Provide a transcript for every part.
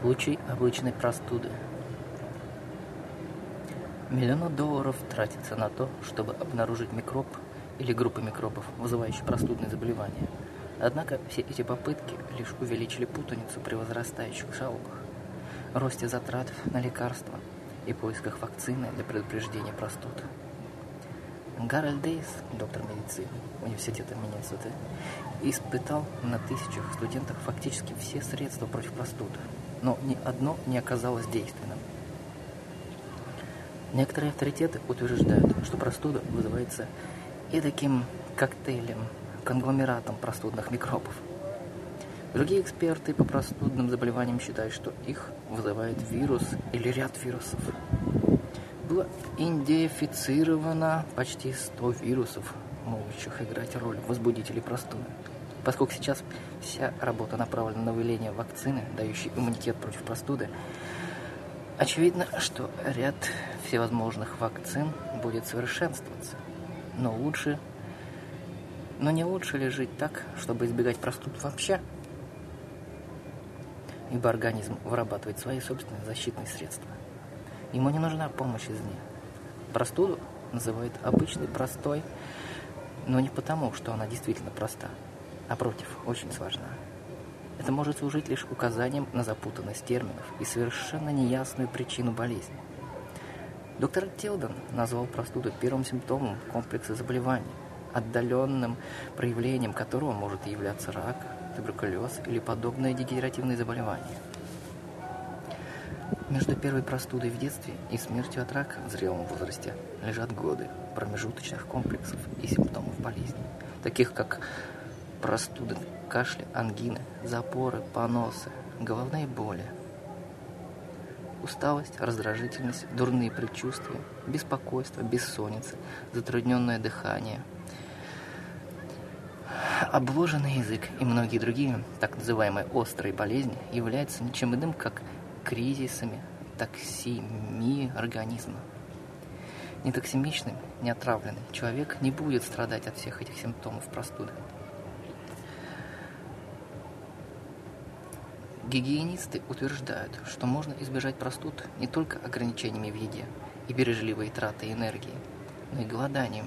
Случай обычной простуды. Миллионы долларов тратится на то, чтобы обнаружить микроб или группы микробов, вызывающие простудные заболевания. Однако все эти попытки лишь увеличили путаницу при возрастающих жалобах, росте затрат на лекарства и поисках вакцины для предупреждения простуд. Гарольд Дейс, доктор медицины университета Миннесоты, испытал на тысячах студентов фактически все средства против простуды, но ни одно не оказалось действенным. Некоторые авторитеты утверждают, что простуда вызывается и таким коктейлем, конгломератом простудных микробов. Другие эксперты по простудным заболеваниям считают, что их вызывает вирус или ряд вирусов. Было идентифицировано почти 100 вирусов, могущих играть роль возбудителей простуды. Поскольку сейчас вся работа направлена на выявление вакцины, дающей иммунитет против простуды, очевидно, что ряд всевозможных вакцин будет совершенствоваться. Но лучше... Но не лучше ли жить так, чтобы избегать простуд вообще? Ибо организм вырабатывает свои собственные защитные средства. Ему не нужна помощь извне. Простуду называют обычной простой, но не потому, что она действительно проста, а против, очень сложна. Это может служить лишь указанием на запутанность терминов и совершенно неясную причину болезни. Доктор Телдон назвал простуду первым симптомом комплекса заболеваний, отдаленным проявлением которого может являться рак, туберкулез или подобное дегенеративное заболевание. Между первой простудой в детстве и смертью от рака в зрелом возрасте лежат годы промежуточных комплексов и симптомов болезни, таких как простуды, кашля, ангины, запоры, поносы, головные боли, усталость, раздражительность, дурные предчувствия, беспокойство, бессонница, затрудненное дыхание, обложенный язык и многие другие так называемые острые болезни являются ничем иным, как кризисами токсемии организма. Нетоксимичный, неотравленный человек не будет страдать от всех этих симптомов простуды. Гигиенисты утверждают, что можно избежать простуд не только ограничениями в еде и бережливой тратой энергии, но и голоданием.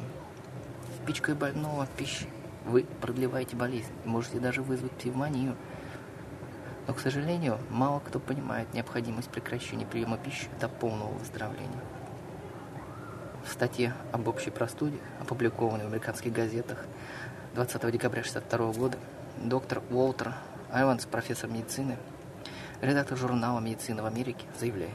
Пичкой больного пищи вы продлеваете болезнь и можете даже вызвать пневмонию. Но, к сожалению, мало кто понимает необходимость прекращения приема пищи до полного выздоровления. В статье об общей простуде, опубликованной в американских газетах 20 декабря 1962 года, доктор Уолтер Айванс, профессор медицины, редактор журнала «Медицина в Америке», заявляет,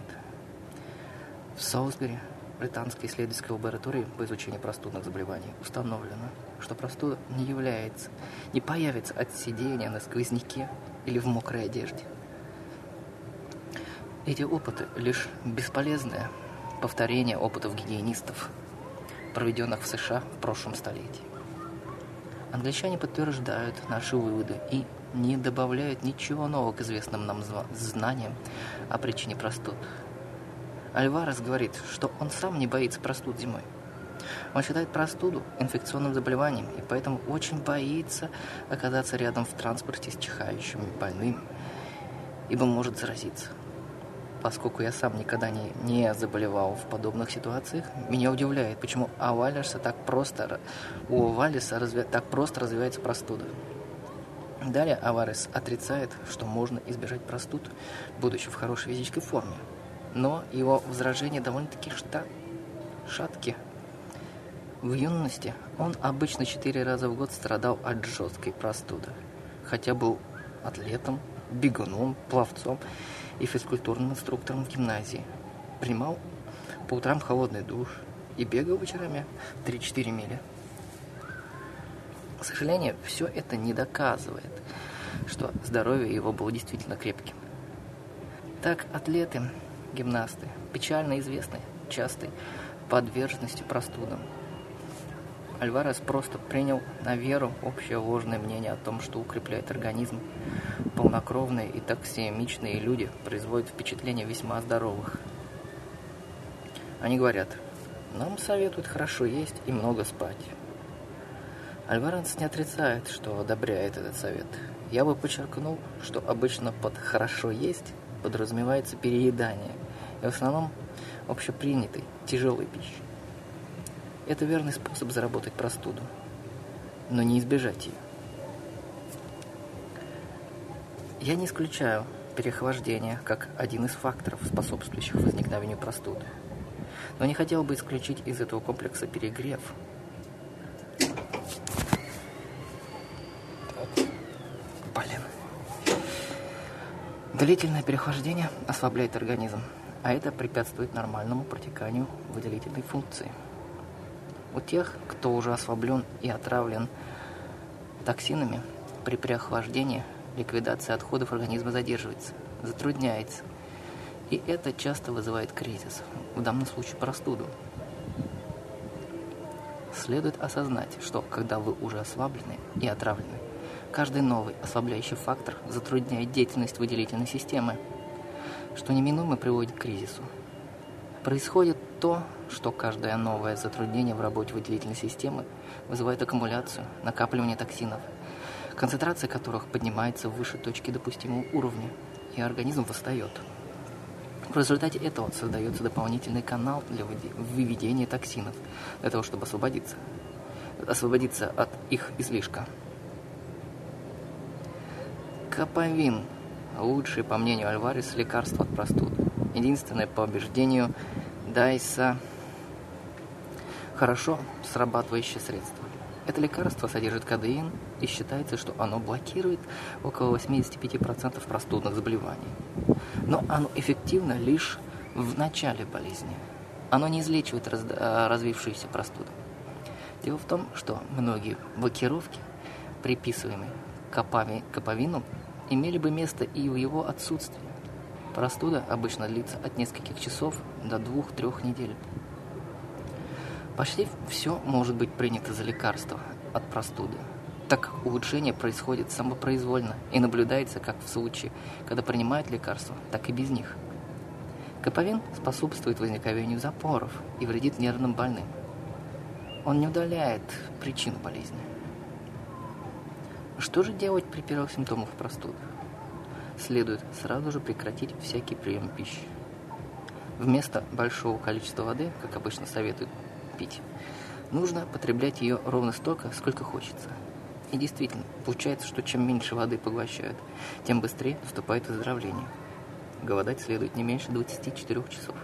в Солсбери, британской исследовательской лаборатории по изучению простудных заболеваний, установлено, что простуда не является, не появится от сидения на сквозняке или в мокрой одежде. Эти опыты лишь бесполезное повторение опытов гигиенистов, проведенных в США в прошлом столетии. Англичане подтверждают наши выводы и не добавляют ничего нового к известным нам знаниям о причине простуд. Альварес говорит, что он сам не боится простуд зимой. Он считает простуду инфекционным заболеванием и поэтому очень боится оказаться рядом в транспорте с чихающим больным, ибо может заразиться. Поскольку я сам никогда не, не заболевал в подобных ситуациях, меня удивляет, почему у Валиса так просто, у Валиса разви, так просто развивается простуда. Далее Аварес отрицает, что можно избежать простуд, будучи в хорошей физической форме. Но его возражения довольно-таки шта... шатки. В юности он обычно четыре раза в год страдал от жесткой простуды, хотя был атлетом, бегуном, пловцом и физкультурным инструктором в гимназии. Принимал по утрам холодный душ и бегал вечерами 3-4 мили. К сожалению, все это не доказывает, что здоровье его было действительно крепким. Так атлеты, гимнасты, печально известны частой подверженностью простудам. Альварес просто принял на веру общее ложное мнение о том, что укрепляет организм. Полнокровные и токсемичные люди производят впечатление весьма здоровых. Они говорят, нам советуют хорошо есть и много спать. Альваранс не отрицает, что одобряет этот совет. Я бы подчеркнул, что обычно под «хорошо есть» подразумевается переедание, и в основном общепринятой, тяжелой пищи. Это верный способ заработать простуду, но не избежать ее. Я не исключаю переохлаждение как один из факторов, способствующих возникновению простуды. Но не хотел бы исключить из этого комплекса перегрев. Блин. Длительное переохлаждение ослабляет организм, а это препятствует нормальному протеканию выделительной функции. У тех, кто уже ослаблен и отравлен токсинами, при переохлаждении ликвидация отходов организма задерживается, затрудняется. И это часто вызывает кризис, в данном случае простуду. Следует осознать, что когда вы уже ослаблены и отравлены, каждый новый ослабляющий фактор затрудняет деятельность выделительной системы, что неминуемо приводит к кризису. Происходит то, что каждое новое затруднение в работе выделительной системы вызывает аккумуляцию, накапливание токсинов, концентрация которых поднимается выше точки допустимого уровня, и организм восстает. В результате этого создается дополнительный канал для выведения токсинов, для того, чтобы освободиться, освободиться от их излишка. Каповин – лучший, по мнению Альварес, лекарство от простуды. Единственное по убеждению Дайса хорошо срабатывающее средство. Это лекарство содержит кадеин и считается, что оно блокирует около 85% простудных заболеваний. Но оно эффективно лишь в начале болезни. Оно не излечивает раз, а, развившуюся простуду. Дело в том, что многие блокировки, приписываемые капами, каповину, имели бы место и в его отсутствии. Простуда обычно длится от нескольких часов до двух-трех недель. Почти все может быть принято за лекарство от простуды. Так улучшение происходит самопроизвольно и наблюдается как в случае, когда принимают лекарства, так и без них. Каповин способствует возникновению запоров и вредит нервным больным. Он не удаляет причину болезни. Что же делать при первых симптомах простуды? Следует сразу же прекратить всякий прием пищи. Вместо большого количества воды, как обычно советуют пить. Нужно потреблять ее ровно столько, сколько хочется. И действительно, получается, что чем меньше воды поглощают, тем быстрее наступает выздоровление. Голодать следует не меньше 24 часов.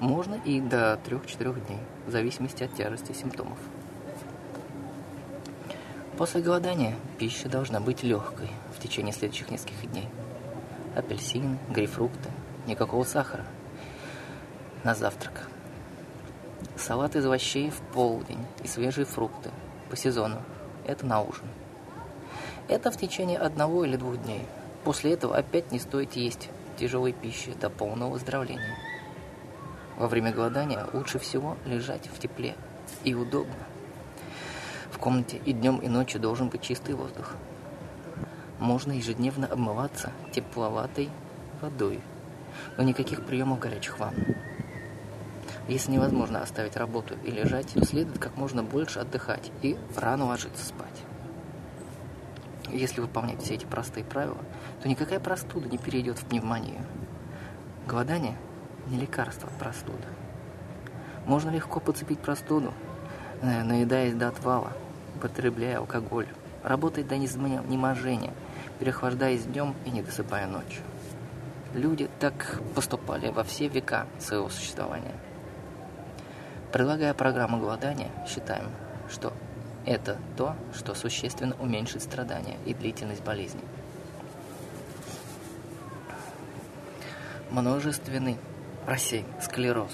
Можно и до 3-4 дней, в зависимости от тяжести симптомов. После голодания пища должна быть легкой в течение следующих нескольких дней. Апельсины, грейпфрукты, никакого сахара. На завтрак – Салат из овощей в полдень и свежие фрукты по сезону. Это на ужин. Это в течение одного или двух дней. После этого опять не стоит есть тяжелой пищи до полного выздоровления. Во время голодания лучше всего лежать в тепле и удобно. В комнате и днем, и ночью должен быть чистый воздух. Можно ежедневно обмываться тепловатой водой, но никаких приемов горячих ванн. Если невозможно оставить работу и лежать, то следует как можно больше отдыхать и рано ложиться спать. Если выполнять все эти простые правила, то никакая простуда не перейдет в пневмонию. Голодание – не лекарство от простуды. Можно легко подцепить простуду, э, наедаясь до отвала, потребляя алкоголь, работая до изнеможения, переохлаждаясь днем и не досыпая ночью. Люди так поступали во все века своего существования – Прилагая программу голодания, считаем, что это то, что существенно уменьшит страдания и длительность болезни. Множественный рассей, склероз.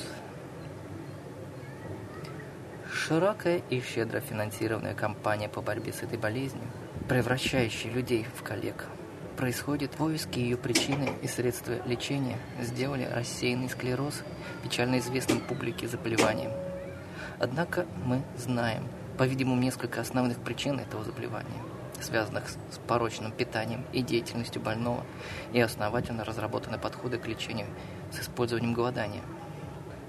Широкая и щедро финансированная кампания по борьбе с этой болезнью, превращающая людей в коллег, происходит поиски ее причины и средства лечения сделали рассеянный склероз печально известным публике заболеванием – Однако мы знаем, по-видимому, несколько основных причин этого заболевания, связанных с порочным питанием и деятельностью больного, и основательно разработаны подходы к лечению с использованием голодания.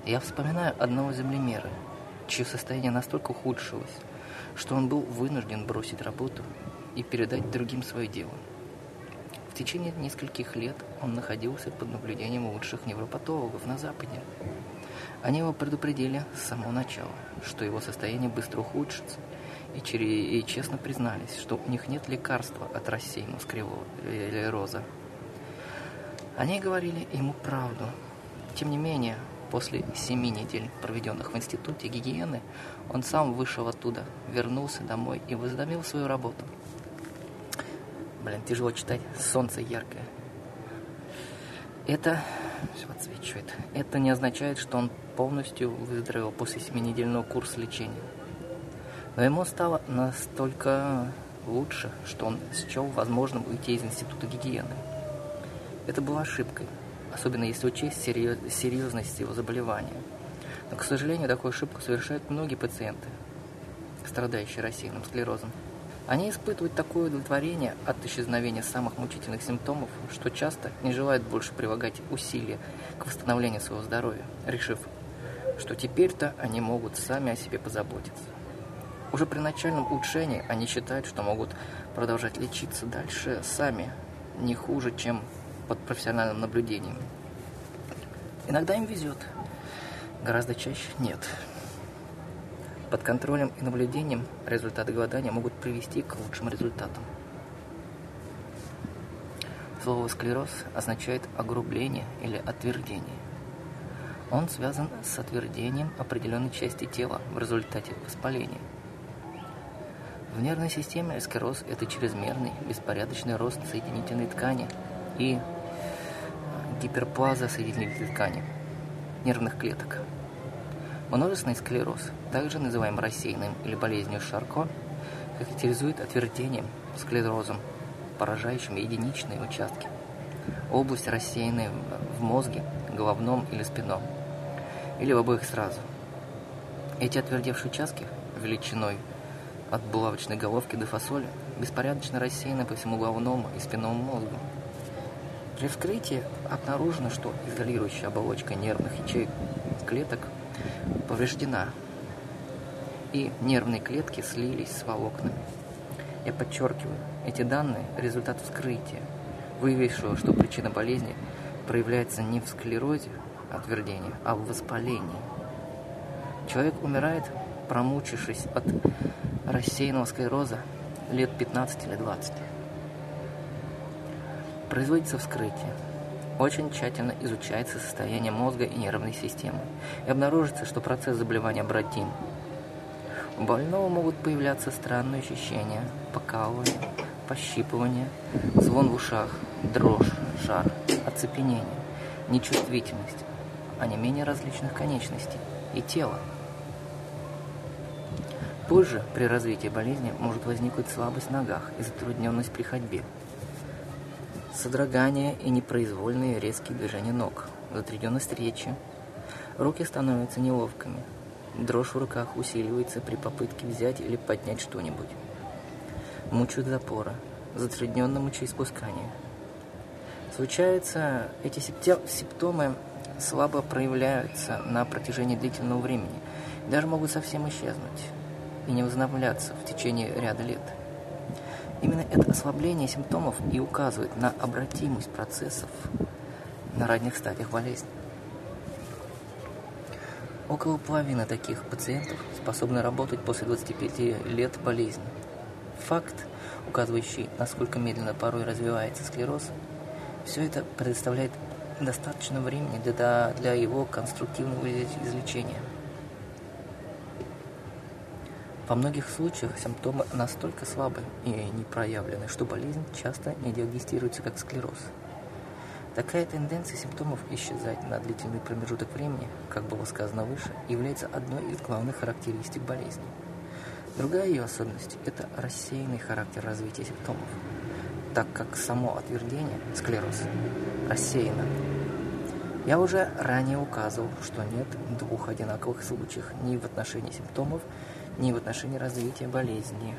Я вспоминаю одного землемера, чье состояние настолько ухудшилось, что он был вынужден бросить работу и передать другим свое дело. Течение нескольких лет он находился под наблюдением лучших невропатологов на Западе. Они его предупредили с самого начала, что его состояние быстро ухудшится, и, и честно признались, что у них нет лекарства от рассеянного склероза. Они говорили ему правду. Тем не менее, после семи недель, проведенных в Институте гигиены, он сам вышел оттуда, вернулся домой и возобновил свою работу. Блин, тяжело читать. Солнце яркое. Это все отсвечивает. Это не означает, что он полностью выздоровел после семинедельного курса лечения. Но ему стало настолько лучше, что он счел возможным уйти из Института гигиены. Это была ошибкой, особенно если учесть серьезность его заболевания. Но, к сожалению, такую ошибку совершают многие пациенты, страдающие рассеянным склерозом. Они испытывают такое удовлетворение от исчезновения самых мучительных симптомов, что часто не желают больше прилагать усилия к восстановлению своего здоровья, решив, что теперь-то они могут сами о себе позаботиться. Уже при начальном улучшении они считают, что могут продолжать лечиться дальше сами, не хуже, чем под профессиональным наблюдением. Иногда им везет, гораздо чаще нет. Под контролем и наблюдением результаты голодания могут привести к лучшим результатам. Слово «склероз» означает огрубление или отвердение. Он связан с отвердением определенной части тела в результате воспаления. В нервной системе склероз – это чрезмерный, беспорядочный рост соединительной ткани и гиперплаза соединительной ткани нервных клеток. Множественный склероз, также называемый рассеянным или болезнью Шарко, характеризует отвердением, склерозом, поражающим единичные участки. Область рассеянная в мозге, головном или спинном, или в обоих сразу. Эти отвердевшие участки величиной от булавочной головки до фасоли беспорядочно рассеяны по всему головному и спинному мозгу. При вскрытии обнаружено, что изолирующая оболочка нервных ячеек клеток повреждена, и нервные клетки слились с волокнами. Я подчеркиваю, эти данные – результат вскрытия, выявившего, что причина болезни проявляется не в склерозе, отвердения, а в воспалении. Человек умирает, промучившись от рассеянного склероза лет 15 или 20. Производится вскрытие. Очень тщательно изучается состояние мозга и нервной системы. И обнаружится, что процесс заболевания обратим. У больного могут появляться странные ощущения, покалывание, пощипывание, звон в ушах, дрожь, жар, оцепенение, нечувствительность, а не менее различных конечностей и тела. Позже, при развитии болезни, может возникнуть слабость в ногах и затрудненность при ходьбе содрогание и непроизвольные резкие движения ног, затрудненность речи. Руки становятся неловкими. Дрожь в руках усиливается при попытке взять или поднять что-нибудь. Мучают запора, затрудненное мочеиспускание. Случается, эти симптомы слабо проявляются на протяжении длительного времени, даже могут совсем исчезнуть и не возобновляться в течение ряда лет – Именно это ослабление симптомов и указывает на обратимость процессов на ранних стадиях болезни. Около половины таких пациентов способны работать после 25 лет болезни. Факт, указывающий, насколько медленно порой развивается склероз, все это предоставляет достаточно времени для, для его конструктивного излечения. Во многих случаях симптомы настолько слабы и не проявлены, что болезнь часто не диагностируется как склероз. Такая тенденция симптомов исчезать на длительный промежуток времени, как было сказано выше, является одной из главных характеристик болезни. Другая ее особенность – это рассеянный характер развития симптомов, так как само отвердение, склероз, рассеяно. Я уже ранее указывал, что нет двух одинаковых случаев ни в отношении симптомов, ни в отношении развития болезни.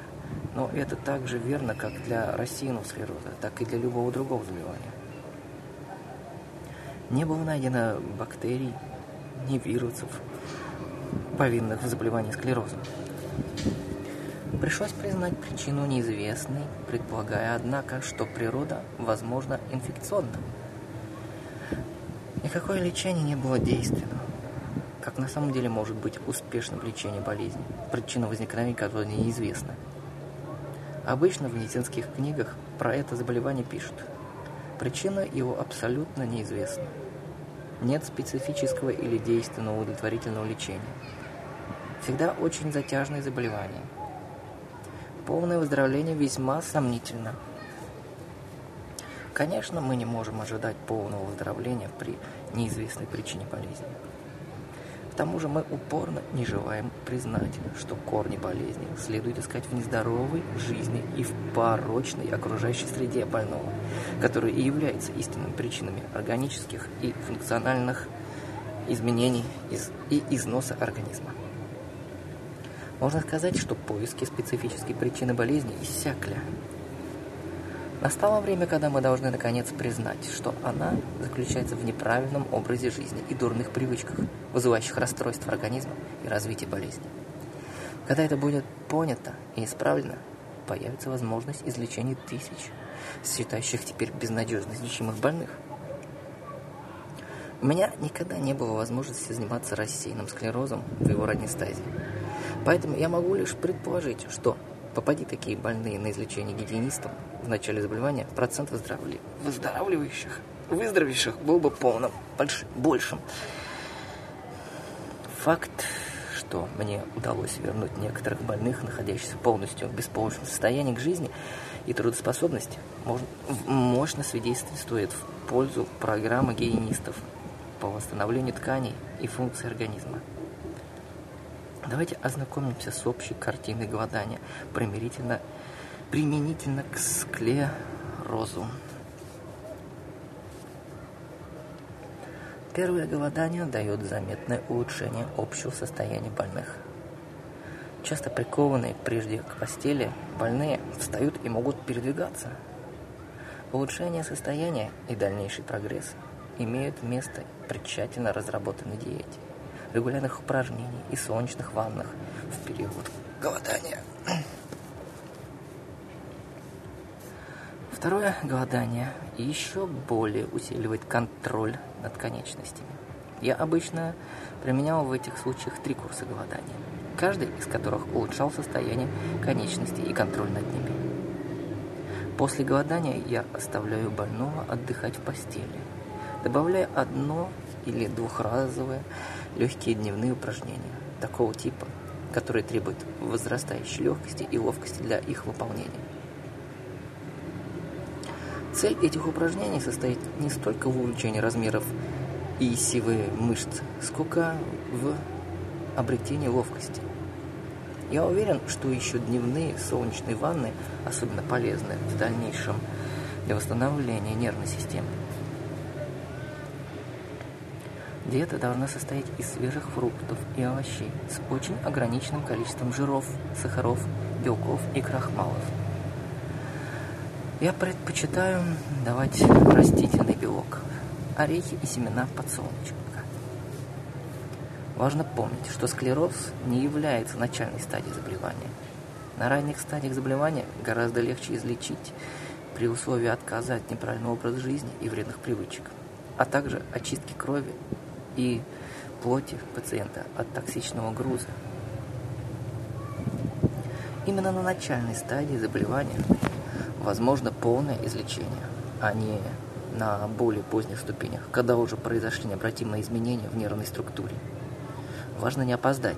Но это также верно как для рассеянного склероза, так и для любого другого заболевания. Не было найдено бактерий, ни вирусов, повинных в заболевании склерозом. Пришлось признать причину неизвестной, предполагая, однако, что природа, возможно, инфекционна. Никакое лечение не было действенным. Как на самом деле может быть успешным лечение болезни, причина возникновения которой неизвестна. Обычно в медицинских книгах про это заболевание пишут. Причина его абсолютно неизвестна. Нет специфического или действенного удовлетворительного лечения. Всегда очень затяжные заболевания. Полное выздоровление весьма сомнительно. Конечно, мы не можем ожидать полного выздоровления при неизвестной причине болезни. Тому же мы упорно не желаем признать, что корни болезни следует искать в нездоровой жизни и в порочной окружающей среде больного, которые и являются истинными причинами органических и функциональных изменений и износа организма. Можно сказать, что поиски специфической причины болезни иссякли, Настало время, когда мы должны наконец признать, что она заключается в неправильном образе жизни и дурных привычках, вызывающих расстройство организма и развитие болезни. Когда это будет понято и исправлено, появится возможность излечения тысяч, считающих теперь безнадежно излечимых больных. У меня никогда не было возможности заниматься рассеянным склерозом в его ранней стадии. Поэтому я могу лишь предположить, что попади такие больные на излечение гигиенистам, в начале заболевания, процент выздоравли... выздоравливающих, выздоровевших был бы полным, больш... большим. Факт, что мне удалось вернуть некоторых больных, находящихся полностью в беспомощном состоянии к жизни и трудоспособности, можно... мощно свидетельствует в пользу программы гигиенистов по восстановлению тканей и функций организма. Давайте ознакомимся с общей картиной голодания примирительно применительно к склерозу. Первое голодание дает заметное улучшение общего состояния больных. Часто прикованные прежде к постели, больные встают и могут передвигаться. Улучшение состояния и дальнейший прогресс имеют место при тщательно разработанной диете, регулярных упражнений и солнечных ваннах в период голодания. Второе – голодание еще более усиливает контроль над конечностями. Я обычно применял в этих случаях три курса голодания, каждый из которых улучшал состояние конечностей и контроль над ними. После голодания я оставляю больного отдыхать в постели, добавляя одно или двухразовые легкие дневные упражнения такого типа, которые требуют возрастающей легкости и ловкости для их выполнения. Цель этих упражнений состоит не столько в увеличении размеров и силы мышц, сколько в обретении ловкости. Я уверен, что еще дневные солнечные ванны особенно полезны в дальнейшем для восстановления нервной системы. Диета должна состоять из свежих фруктов и овощей с очень ограниченным количеством жиров, сахаров, белков и крахмалов – я предпочитаю давать растительный белок, орехи и семена подсолнечника. Важно помнить, что склероз не является начальной стадией заболевания. На ранних стадиях заболевания гораздо легче излечить при условии отказа от неправильного образа жизни и вредных привычек, а также очистки крови и плоти пациента от токсичного груза. Именно на начальной стадии заболевания возможно полное излечение, а не на более поздних ступенях, когда уже произошли необратимые изменения в нервной структуре. Важно не опоздать.